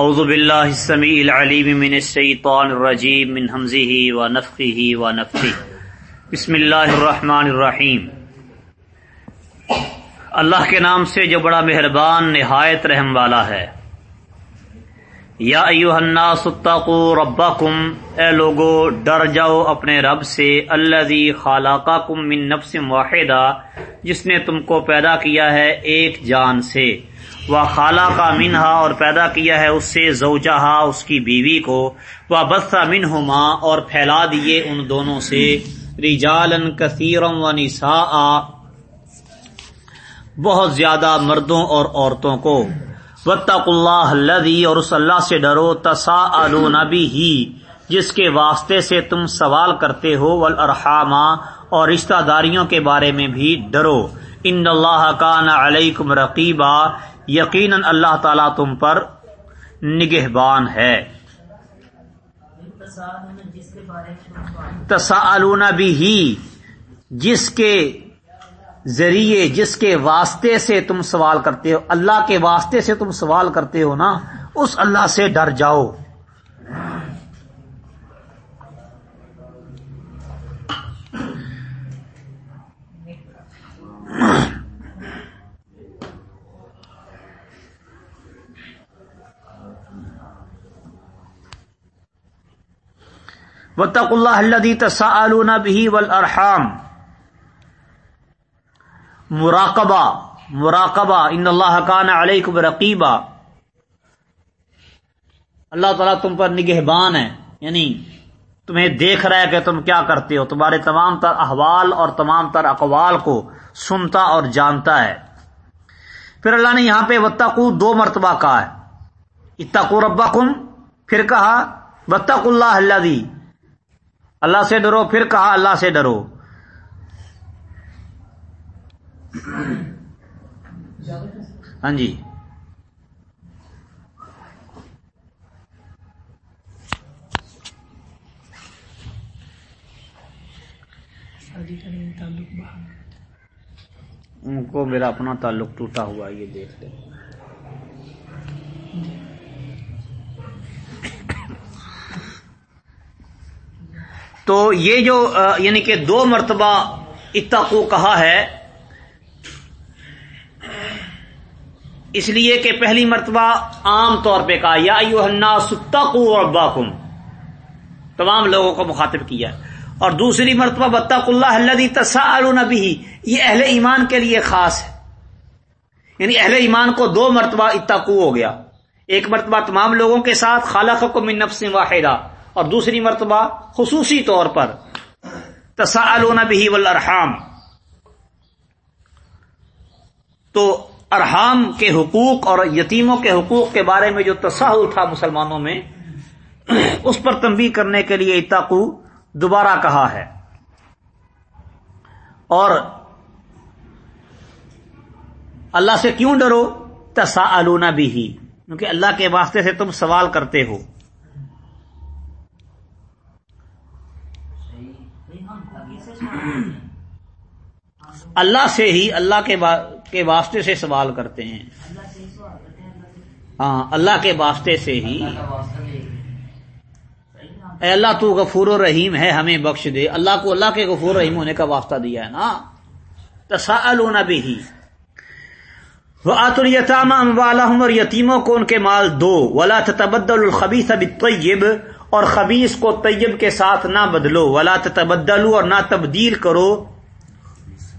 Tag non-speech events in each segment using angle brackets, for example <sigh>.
اعوذ باللہ السمیع العلیم من الشیطان الرجیم من حمزه ونفخه ونفثه بسم اللہ الرحمن الرحیم. اللہ کے نام سے جو بڑا مہربان نہایت رحم والا ہے. یا ایوہ الناس اتقوا ربکم. اے لوگو، ڈر جاؤ اپنے رب سے. الذی خالقکم من نفس واحدہ. جس نے تم کو پیدا کیا ہے ایک جان سے. وہ خالہ کا منہا اور پیدا کیا ہے اس سے زوجہا، اس کی بیوی کو۔ وہ بسا منہما اور پھیلا دیے ان دونوں سے۔ رجالن کثیرم و نساء بہت زیادہ مردوں اور عورتوں کو۔ وطق اللہ الذی اور اس اللہ سے ڈرو۔ تسا بھی ہی جس کے واسطے سے تم سوال کرتے ہو۔ والارحاما اور رشتہ داریوں کے بارے میں بھی ڈرو۔ ان اللہ کان علیکم رقیبا یقیناً اللہ تعالیٰ تم پر نگہبان ہے۔ تسا بھی ہی جس کے ذریعے، جس کے واسطے سے تم سوال کرتے ہو، اللہ کے واسطے سے تم سوال کرتے ہو نا، اس اللہ سے ڈر جاؤ۔ وطق اللہ الدی تسا بھی والارحام. مراقبہ مراقبہ. ان اللہ کان علیکم رقیبہ اللہ تعالیٰ تم پر نگہبان ہے یعنی تمہیں دیکھ رہا ہے کہ تم کیا کرتے ہو. تمہارے تمام تر احوال اور تمام تر اقوال کو سنتا اور جانتا ہے. پھر اللہ نے یہاں پہ وطقو دو مرتبہ کہا ہے. اتقو ربکم، پھر کہا وطق اللہ اللہ دی اللہ سے ڈرو، پھر کہا اللہ سے ڈرو۔ ہاں جی۔ ان کو میرا اپنا تعلق ٹوٹا ہوا یہ دیکھ لیں۔ تو یہ جو یعنی کہ دو مرتبہ اتقو کہا ہے، اس لیے کہ پہلی مرتبہ عام طور پہ کہا، یا ستقو رباکم تمام لوگوں کو مخاطب کیا۔ اور دوسری مرتبہ بطق اللہ اللہ تسا بھی یہ اہل ایمان کے لیے خاص ہے۔ یعنی اہل ایمان کو دو مرتبہ اتقو ہو گیا۔ ایک مرتبہ تمام لوگوں کے ساتھ خالق کو من نفس واحدہ اور دوسری مرتبہ خصوصی طور پر تسا بھی والارحام۔ تو ارحام کے حقوق اور یتیموں کے حقوق کے بارے میں جو تصاہل تھا مسلمانوں میں، اس پر تنبیہ کرنے کے لیے اتاقو دوبارہ کہا ہے۔ اور اللہ سے کیوں ڈرو؟ تسا بھی ہی کیونکہ اللہ کے واسطے سے تم سوال کرتے ہو۔ <coughs> اللہ سے ہی اللہ کے واسطے سے سوال کرتے ہیں۔ ہاں اللہ کے واسطے سے ہی۔ اے اللہ، تو غفور و رحیم ہے، ہمیں بخش دے۔ اللہ کو اللہ کے غفور رحیم ہونے کا واسطہ دیا ہے نا۔ تسا بھی وہ آتریتام اور یتیموں کو ان کے مال دو۔ ولا تبدل الخبیث بالطیب اور خبیص کو طیب کے ساتھ نہ بدلو، ولا تبدلو اور نہ تبدیل کرو۔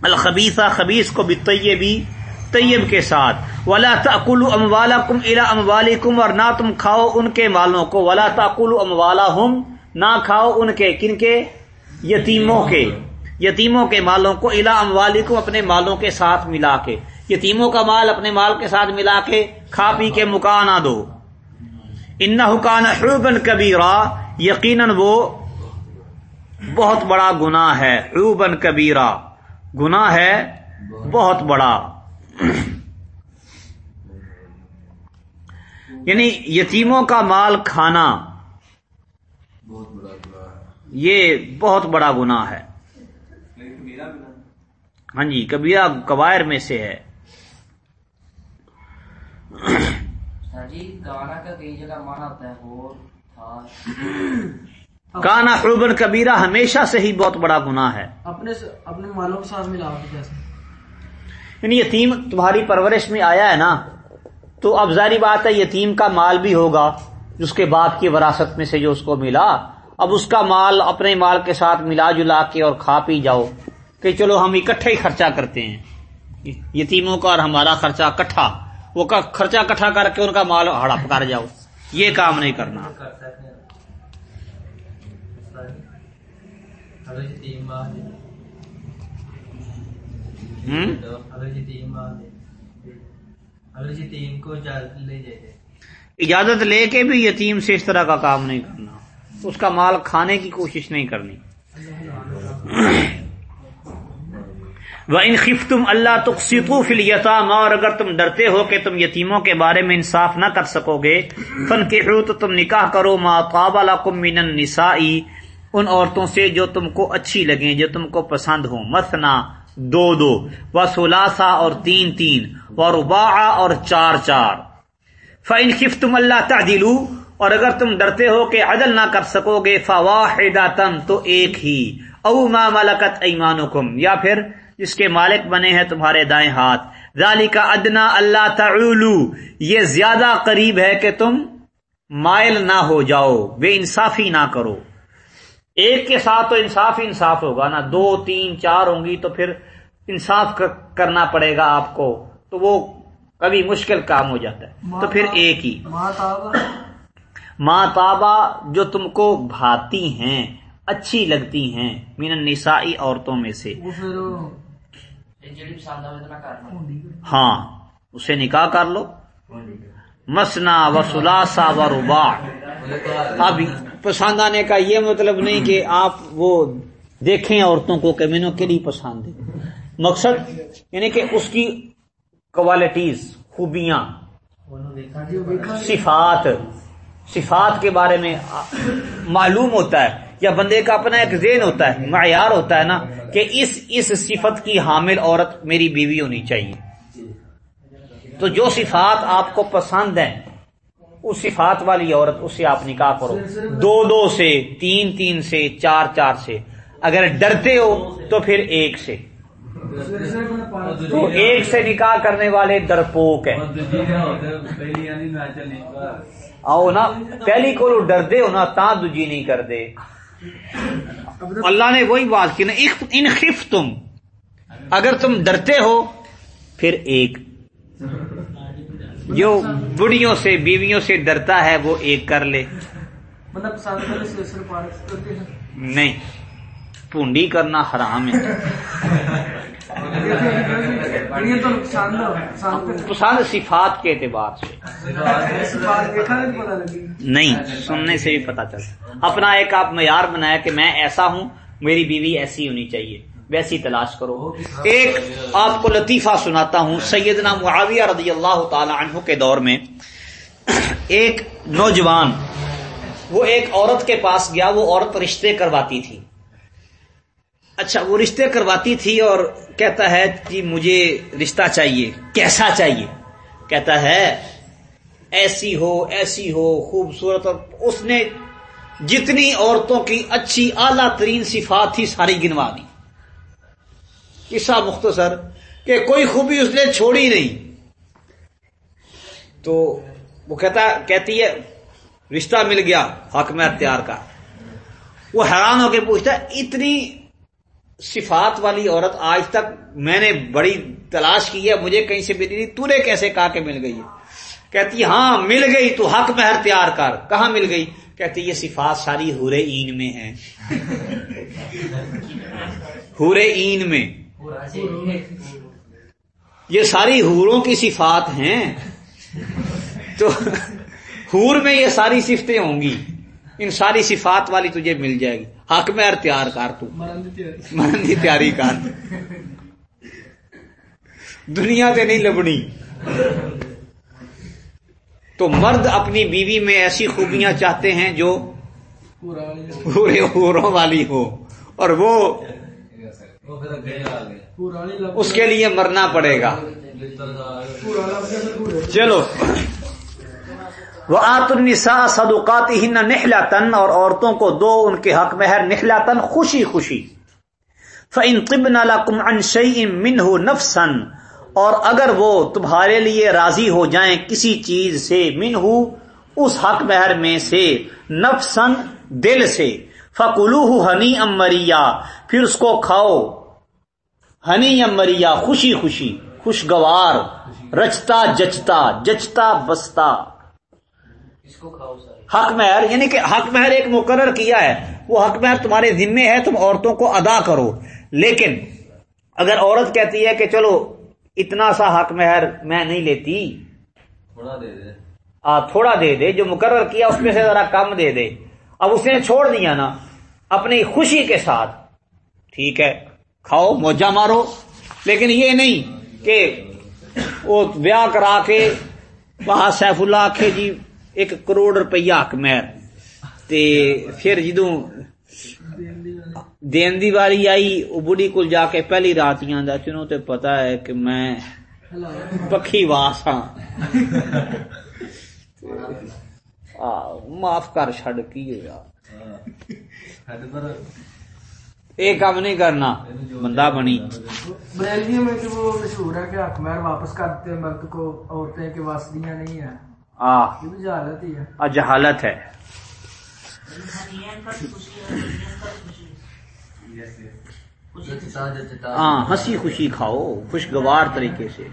الخبیثہ خبیص کو بھی طیبی، طیب کے ساتھ۔ ولا تقل ام والا کم الا ام والم اور نہ تم کھاؤ ان کے مالوں کو۔ ولا تقل ام والا ہم نہ کھاؤ ان کے، کن کے؟ یتیموں کے۔ یتیموں کے مالوں کو الا ام والم اپنے مالوں کے ساتھ ملا کے۔ یتیموں کا مال اپنے مال کے ساتھ ملا کے، کھا پی کے مکا نہ دو۔ ان حکان حروبن کبیرا، یقیناً وہ بہت بڑا گناہ ہے حروبن کبیرا۔ گناہ ہے بہت بڑا۔ یعنی یتیموں کا مال کھانا، یہ بہت بڑا گناہ ہے۔ ہاں جی کبیرہ کبائر میں سے ہے۔ جی گانا کا کئی جگہ مانا ہوتا ہے ہو تھا کانا حبن کبیرہ ہمیشہ سے ہی بہت بڑا گناہ ہے اپنے اپنے مالوں کے ساتھ ملا کے جیسے یعنی یتیم تمہاری پرورش میں آیا ہے نا تو اب ظاہری بات ہے یتیم کا مال بھی ہوگا جس کے باپ کی وراثت میں سے جو اس کو ملا اب اس کا مال اپنے مال کے ساتھ ملا جلا کے اور کھا پی جاؤ کہ چلو ہم اکٹھے ہی خرچہ کرتے ہیں یتیموں کا اور ہمارا خرچہ کٹھا وہ کا خرچہ کٹھا کر کے ان کا مال ہڑپ کر جاؤ۔ یہ کام نہیں کرنا۔ اجازت لے کے بھی یتیم سے اس طرح کا کام نہیں کرنا۔ اس کا مال کھانے کی کوشش نہیں کرنی۔ وہ ان خف تم اللہ تقسیطو فل اور اگر تم ڈرتے ہو کہ تم یتیموں کے بارے میں انصاف نہ کر سکو گے فن کے تو تم نکاح کرو ما قابل من النسائی ان عورتوں سے جو تم کو اچھی لگیں، جو تم کو پسند ہو مثنا دو دو و سلاسا اور تین تین و ربا اور چار چار۔ فن خف تم اللہ تعدلو اور اگر تم ڈرتے ہو کہ عدل نہ کر سکو گے فواہدا تو ایک ہی۔ او ما ملکت ایمانکم یا پھر جس کے مالک بنے ہیں تمہارے دائیں ہاتھ۔ ذالی کا ادنا اللہ تعلو یہ زیادہ قریب ہے کہ تم مائل نہ ہو جاؤ بے انصافی نہ کرو۔ ایک کے ساتھ تو انصاف ہی انصاف ہوگا نا دو تین چار ہوں گی تو پھر انصاف کرنا پڑے گا آپ کو۔ تو وہ کبھی مشکل کام ہو جاتا ہے۔ تو پھر ایک ہی۔ ماں تابا جو تم کو بھاتی ہیں اچھی لگتی ہیں مین النسائی عورتوں میں سے۔ ہاں اسے نکاح کر لو مسنا و سلاسا و ربا اب پسند آنے کا یہ مطلب نہیں کہ آپ وہ دیکھیں عورتوں کو کہ مینوں کے لیے پسند ہے مقصد یعنی کہ اس کی کوالٹیز خوبیاں صفات صفات کے بارے میں معلوم ہوتا ہے یا بندے کا اپنا ایک ذہن ہوتا ہے، معیار ہوتا ہے نا، کہ اس اس صفت کی حامل عورت میری بیوی ہونی چاہیے۔ تو جو صفات آپ کو پسند ہیں، اس صفات والی عورت اس سے آپ نکاح کرو۔ دو دو سے، تین تین سے، چار چار سے۔ اگر ڈرتے ہو تو پھر ایک سے۔ تو ایک سے نکاح کرنے والے ڈرپوک ہیں۔ آؤ نا، پہلی کو ڈردے ہو نا تا دجی نہیں کر دے۔ اللہ نے وہی بات کی نا ان خف تم اگر تم ڈرتے ہو پھر ایک۔ جو بڑھیوں سے بیویوں سے ڈرتا ہے وہ ایک کر لے۔ مطلب نہیں پونڈی کرنا حرام ہے۔ <laughs> پسند صفات کے اعتبار سے۔ نہیں نہیں سننے سے بھی پتا چلتا اپنا ایک آپ معیار بنایا کہ میں ایسا ہوں، میری بیوی ایسی ہونی چاہیے، ویسی تلاش کرو۔ ایک آپ کو لطیفہ سناتا ہوں، سیدنا معاویہ رضی اللہ تعالی عنہ کے دور میں ایک نوجوان، وہ ایک عورت کے پاس گیا، وہ عورت رشتے کرواتی تھی۔ اچھا وہ رشتے کرواتی تھی اور کہتا ہے کہ مجھے رشتہ چاہیے۔ کیسا چاہیے؟ کہتا ہے، ایسی ہو ایسی ہو، خوبصورت اور اس نے جتنی عورتوں کی اچھی اعلیٰ ترین صفات تھی، ساری گنوا دی۔ قصہ مختصر کہ کوئی خوبی اس نے چھوڑی نہیں۔ تو وہ کہتا، کہتی ہے، رشتہ مل گیا، حق میں اختیار کا۔ وہ حیران ہو کے پوچھتا اتنی صفات والی عورت آج تک میں نے بڑی تلاش کی ہے، مجھے کہیں سے ملی نہیں تو نے کیسے کہا کہ مل گئی کہتی ہاں مل گئی، تو حق میں تیار کر۔ کہاں مل گئی؟ کہتی یہ صفات ساری ہورے این میں ہیں۔ <laughs> ہورے این میں۔ یہ ساری حوروں کی صفات ہیں۔ تو <laughs> حور میں یہ ساری صفتیں ہوں گی۔ ان ساری صفات والی تجھے مل جائے گی۔ حق میں تیار کر تو۔ مرن کی تیاری۔ کر دنیا تے نہیں لبنی۔ تو مرد اپنی بیوی میں ایسی خوبیاں چاہتے ہیں جو پورے حوروں والی ہو۔ اور وہ اس کے لیے مرنا پڑے گا۔ چلو۔ وہ آت النساء صدقات ہن نحلتن اور عورتوں کو دو ان کے حق مہر نحلتن خوشی خوشی۔ فَإِن طِبْنَ لَكُمْ عَنْ شَيْءٍ مِّنْهُ نَفْسًا، اور اگر وہ تمہارے لیے راضی ہو جائیں کسی چیز سے منہ اس حق مہر میں سے نفسن دل سے۔ فَقُلُوهُ ہنی امریا پھر اس کو کھاؤ۔ ہنی امریا خوشی خوشی۔ خوشگوار، رچتا، جچتا جچتا، بستا۔ اس کو کھاؤ سارے۔ حق مہر یعنی کہ حق مہر ایک مقرر کیا ہے۔ وہ حق مہر تمہارے ذمے ہے تم عورتوں کو ادا کرو۔ لیکن اگر عورت کہتی ہے کہ چلو اتنا سا حق مہر میں نہیں لیتی۔ تھوڑا دے دے۔ آ, تھوڑا دے دے جو مقرر کیا اس میں سے ذرا کم دے دے۔ اب اس نے چھوڑ دیا نا اپنی خوشی کے ساتھ۔ ٹھیک ہے کھاؤ موجہ مارو۔ لیکن یہ نہیں کہ وہ بیاہ کرا کے وہاں سیف اللہ آخے جی ایک کروڑ روپیہ حق مہر تے پھر جدوں دین دی واری آئی وہ بڑھی کول جا کے پہلی رات ہی آندا، تینوں تے پتا ہے کہ میں پکھی واس ہاں۔ معاف کر چھڈ، کی ہویا ہڈ یہ کام نہیں کرنا، بندہ بنی۔ بریلوی میں کہ وہ مشہور ہے کہ حق مہر واپس کر دیتے مرد کو عورتیں کے واسطیاں نہیں ہیں آ جہالت ہے۔ ہاں ہنسی خوشی کھاؤ خوشگوار طریقے سے۔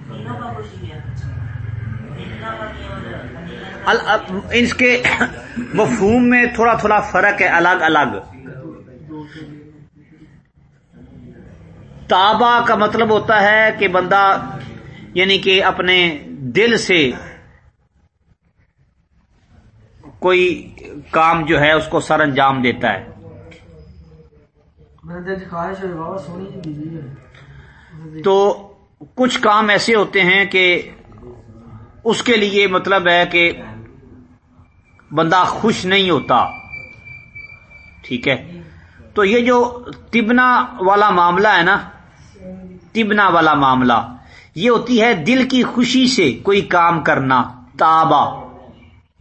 اس کے مفہوم میں تھوڑا تھوڑا فرق ہے الگ الگ۔ تابا کا مطلب ہوتا ہے کہ بندہ یعنی کہ اپنے دل سے کوئی کام جو ہے اس کو سر انجام دیتا ہے۔ جی ہے۔ تو کچھ کام ایسے ہوتے ہیں کہ اس کے لیے مطلب ہے کہ بندہ خوش نہیں ہوتا۔ ٹھیک ہے۔ تو یہ جو تبنا والا معاملہ ہے نا تبنا والا معاملہ یہ ہوتی ہے دل کی خوشی سے کوئی کام کرنا تابا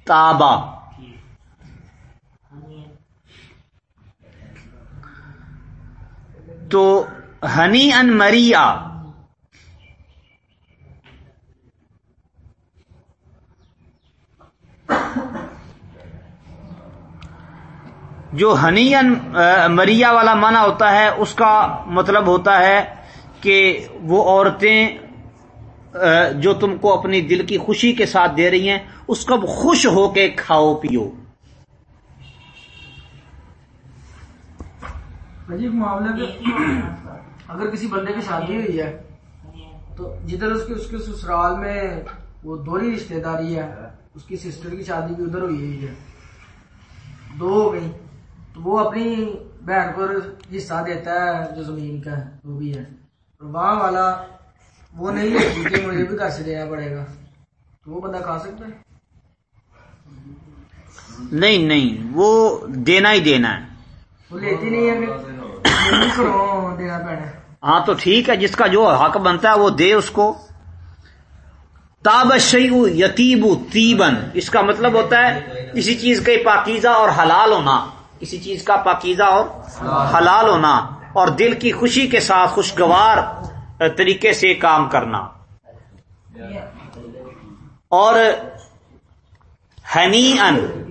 تابا تو ہنی ان مریا۔ جو ہنی ان مریا والا معنی ہوتا ہے، اس کا مطلب ہوتا ہے کہ وہ عورتیں جو تم کو اپنی دل کی خوشی کے ساتھ دے رہی ہیں، اس کو خوش ہو کے کھاؤ، پیو۔ بھائی ایک معاملہ کہ اگر کسی بندے کی شادی ہوئی ہے تو جدھر اس کے اس کے سسرال میں وہ دوہری رشتہ داری ہے اس کی سسٹر کی شادی بھی ادھر ہوئی ہے دو ہو گئی۔ تو وہ اپنی بہن کو حصہ دیتا ہے جو زمین کا ہے وہ بھی ہے۔ وہاں والا وہ نہیں کہ مجھے بھی گھر سے دینا پڑے گا۔ تو وہ بندہ کھا سکتا ہے؟ نہیں نہیں وہ دینا ہی دینا ہے۔ ہاں تو ٹھیک ہے، جس کا جو حق بنتا ہے وہ دے اس کو۔ تاب شیو یتیب تیبن اس کا مطلب ہوتا ہے کسی چیز کا پاکیزہ اور حلال ہونا۔ کسی چیز کا پاکیزہ اور حلال ہونا۔ اور دل کی خوشی کے ساتھ خوشگوار طریقے سے کام کرنا۔ اور ہنی ان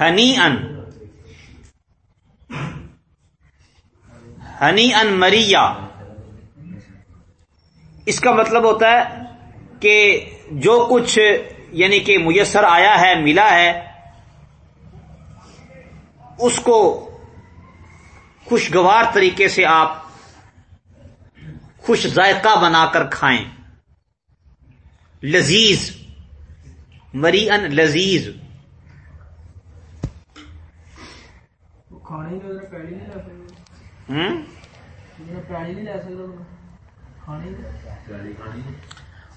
ہنی ان ہنی ان مریا اس کا مطلب ہوتا ہے کہ جو کچھ یعنی کہ میسر آیا ہے، ملا ہے، اس کو خوشگوار طریقے سے آپ خوش ذائقہ بنا کر کھائیں۔ لذیذ مری ان لذیذ کھانے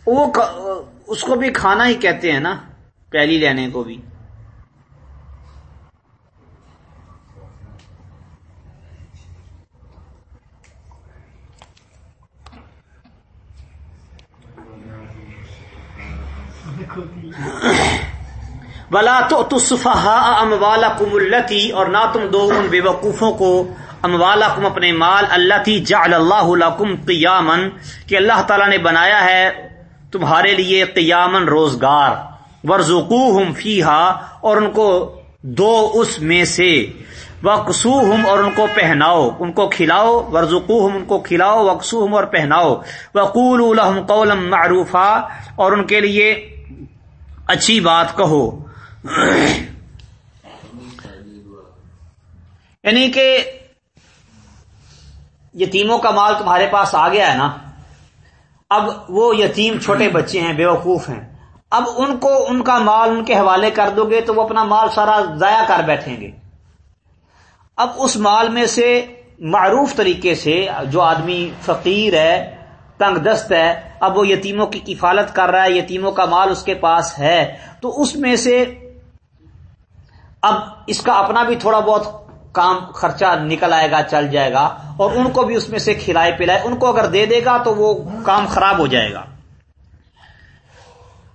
وہ اس کو بھی کھانا ہی کہتے ہیں نا پہلی لینے کو بھی۔ ولا تو تصفہا اموالا کم التی اور نہ تم دو ان بے وقوفوں کو اموالا کم اپنے مال اللہ تی جعل اللہ لکم قیامن کہ اللہ تعالیٰ نے بنایا ہے تمہارے لیے قیامن روزگار۔ ورزقوہم فیہا اور ان کو دو اس میں سے۔ وقسوہم اور ان کو پہناؤ، ان کو کھلاؤ۔ ورزقوہم ان کو کھلاؤ۔ وقسوہم اور پہناؤ۔ وقولوا لهم قولا معروفا، اور ان کے لیے اچھی بات کہو۔ یعنی کہ یتیموں کا مال تمہارے پاس آ گیا ہے نا، اب وہ یتیم چھوٹے بچے ہیں، بیوقوف ہیں۔ اب ان کو ان کا مال ان کے حوالے کر دو گے تو وہ اپنا مال سارا ضائع کر بیٹھیں گے۔ اب اس مال میں سے معروف طریقے سے جو آدمی فقیر ہے تنگ دست ہے، اب وہ یتیموں کی کفالت کر رہا ہے، یتیموں کا مال اس کے پاس ہے، تو اس میں سے اب اس کا اپنا بھی تھوڑا بہت کام خرچہ نکل آئے گا، چل جائے گا، اور ان کو بھی اس میں سے کھلائے پلائے، ان کو اگر دے دے گا تو وہ کام خراب ہو جائے گا۔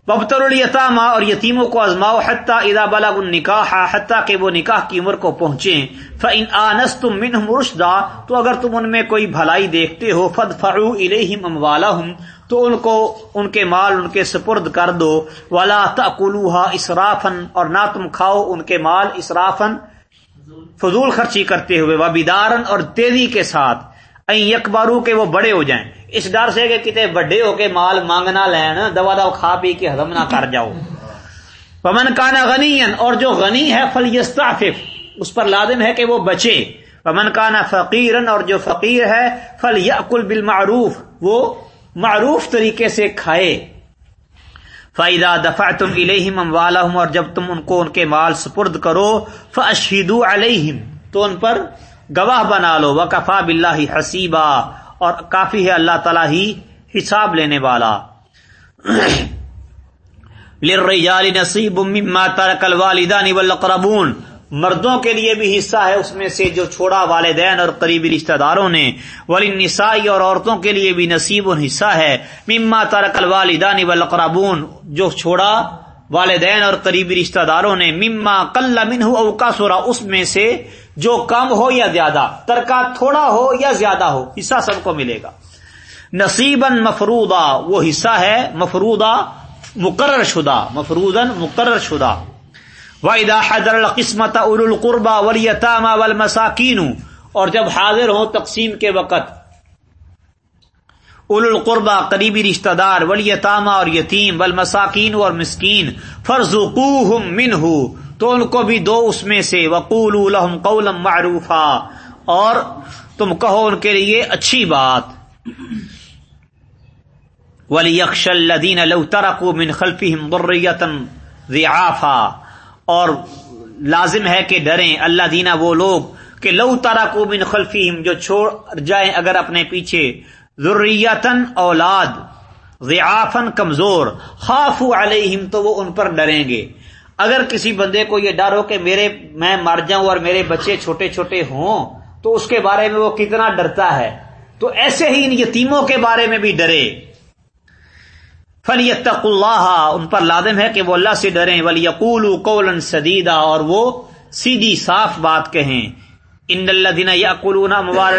ببتر الیتامہ اور یتیموں کو ازماؤ حتیٰ ادا بلا نکاح حتیٰ کہ وہ نکاح کی عمر کو پہنچے فن آنس تم من مرشدہ تو اگر تم ان میں کوئی بھلائی دیکھتے ہو فد فرو الہم تو ان کو ان کے مال ان کے سپرد کر دو۔ ولا تلوحا اسرافن اور نہ تم کھاؤ ان کے مال اسرافن فضول خرچی کرتے ہوئے وہ اور تیزی کے ساتھ۔ یکبارو کے وہ بڑے ہو جائیں۔ اس ڈر سے کہ کتنے بڑے ہو کے مال مانگنا لین، دوا دوا کھا پی کے ہزم نہ کر جاؤ۔ پمن کانا غنی اور جو غنی ہے فل اس پر لازم ہے کہ وہ بچے۔ پمن کانا فقیرن اور جو فقیر ہے فل یقل بالمعروف۔ وہ معروف طریقے سے کھائے۔ فائدہ دفاع تم الہم والا اور جب تم ان کو ان کے مال سپرد کرو فشید علیہم تو ان پر گواہ بنا لو۔ وکفا بلّہ حسیبہ اور کافی ہے اللہ تعالی ہی حساب لینے والا۔ للرجال نصیب مما ترک الوالدان والاقربون مردوں کے لیے بھی حصہ ہے، اس میں سے جو چھوڑا والدین اور قریبی رشتہ داروں نے۔ ولی نسائی اور عورتوں کے لیے بھی نصیب حصہ ہے۔ مما ترک الوالدان والاقربون جو چھوڑا والدین اور قریبی رشتہ داروں نے۔ مما کل منہ اوکا سورا اس میں سے جو کم ہو یا زیادہ ترکا تھوڑا ہو یا زیادہ ہو، حصہ سب کو ملے گا۔ نصیباً مفروضہ، وہ حصہ ہے مفرودہ مقرر شدہ مفرودن مقرر شدہ۔ وحدہ حضر القسمت ار القربہ ولیطام والمساکین اور جب حاضر ہو تقسیم کے وقت اول القربہ قریبی رشتہ دار ولیطامہ اور یتیم، والمساکین اور مسکین فرض من تو ان کو بھی دو اس میں سے وقول الحم قولم معروفا، اور تم کہو ان کے لیے اچھی بات۔ ولی یکش الدین ترقو من خلفی ضریتن ضعافا اور لازم ہے کہ ڈریں۔ اللہ دینا وہ لوگ کہ لو ترقو من خلفیم جو چھوڑ جائیں اگر اپنے پیچھے۔ ضروریتن اولاد ضعافن کمزور۔ خاف علیہم، تو وہ ان پر ڈریں گے۔ اگر کسی بندے کو یہ ڈر ہو کہ میرے، میں مر جاؤں اور میرے بچے چھوٹے چھوٹے ہوں، تو اس کے بارے میں وہ کتنا ڈرتا ہے۔ تو ایسے ہی ان یتیموں کے بارے میں بھی ڈرے۔ فلی اللہ ان پر لادم ہے کہ وہ اللہ سے ڈریں ولی یقول قول سدیدہ اور وہ سیدھی صاف بات کہیں۔ ان اللہ دینا یقول مبار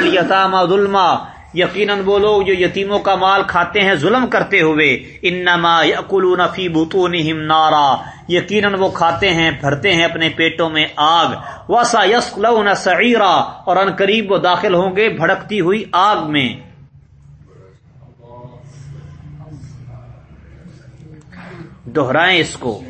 ظلما، یقیناً وہ لوگ جو یتیموں کا مال کھاتے ہیں، ظلم کرتے ہوئے انما یقولون فی بطونہم نارا، یقیناً وہ کھاتے ہیں، بھرتے ہیں اپنے پیٹوں میں آگ۔ وسا یسلون سعیرا اور ان قریب وہ داخل ہوں گے، بھڑکتی ہوئی آگ میں۔ دہرائیں اس کو۔